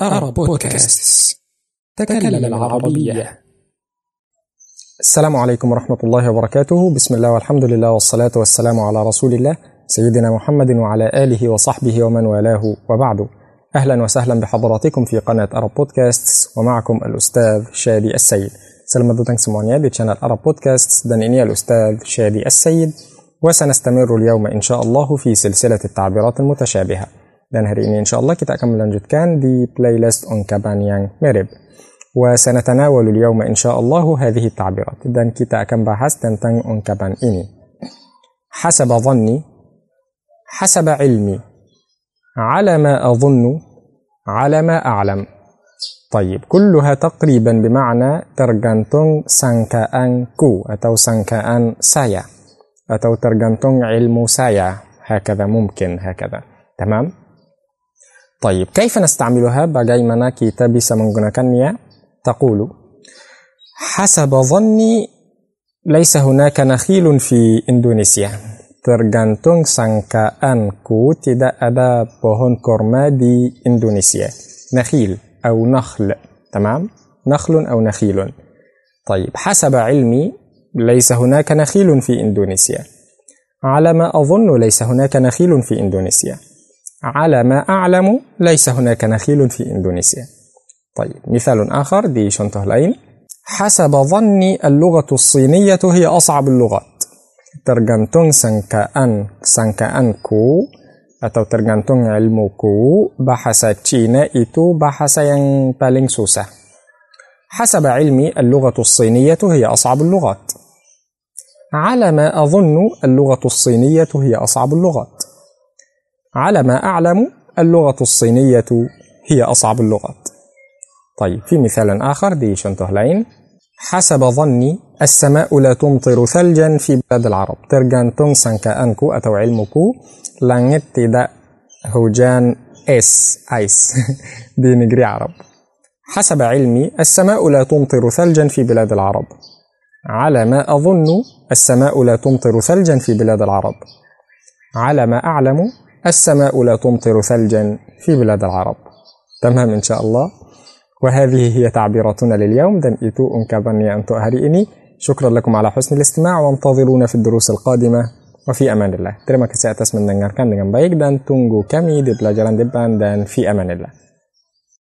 أرى بودكاست تكلم العربية. السلام عليكم ورحمة الله وبركاته. بسم الله والحمد لله والصلاة والسلام على رسول الله سيدنا محمد وعلى آله وصحبه ومن والاه وبعد. أهلا وسهلا بحضراتكم في قناة أرب بودكاست ومعكم الأستاذ شادي السيد. semuanya di channel Arab Podcasts. dan ini الأستاذ شادي السيد. وسنستمر اليوم إن شاء الله في سلسلة التعبيرات المتشابهة. Dan hari ini insya Allah kita akan melanjutkan di playlist ungkapan yang mirip. وسنتناول اليوم إن شاء الله هذه التعبيرات dan kita akan bahas tentang ungkapan ini حسب ظني حسب علمي على ما أظن على ما أعلم طيب كلها تقريبا بمعنى tergantung sangkaanku atau sangkaan saya atau tergantung ilmu saya هكذا ممكن هكذا تمام طيب كيف نستعملها؟ bagaimana kita bisa menggunakannya تقول حسب ظني ليس هناك نخيل في إندونيسيا. tergantung sangkaanku tidak ada pohon korma di Indonesia نخيل أو نخل تمام؟ نخل أو نخيل. طيب حسب علمي ليس هناك نخيل في إندونيسيا. على ما أظن ليس هناك نخيل في إندونيسيا. على ما أعلم ليس هناك نخيل في إندونيسيا. طيب مثال آخر دي شنطه لين حسب ظني اللغة الصينية هي أصعب اللغات. tergantung sangkaan sangkaanku atau tergantung ilmuku bahasa Cina itu bahasa yang paling susah حسب علمي اللغة الصينية هي أصعب اللغات. على ما أظن اللغة الصينية هي أصعب اللغات. على ما أعلم اللغة الصينية هي أصعب اللغات. طيب في مثال آخر دي شنطه لين حسب ظني السماء لا تمطر ثلجا في بلاد العرب. tergantung sangkaanku atau ilmuku langit tidak hujan es ice دي نجري عرب. حسب علمي السماء لا تمطر ثلجا في بلاد العرب. على ما أظن السماء لا تمطر ثلجا في بلاد العرب. على ما أعلم السماء لا تمطر ثلجا في بلاد العرب. تمام إن شاء الله. وهذه هي تعبيراتنا لليوم. itu ungkapannya untuk hari ini شكرا لكم على حسن الاستماع. وانتظرونا في الدروس القادمة. وفي أمان الله. terima kasih atas mendengarkan dengan baik dan tunggu kami di pelajaran depan dan في أمان الله.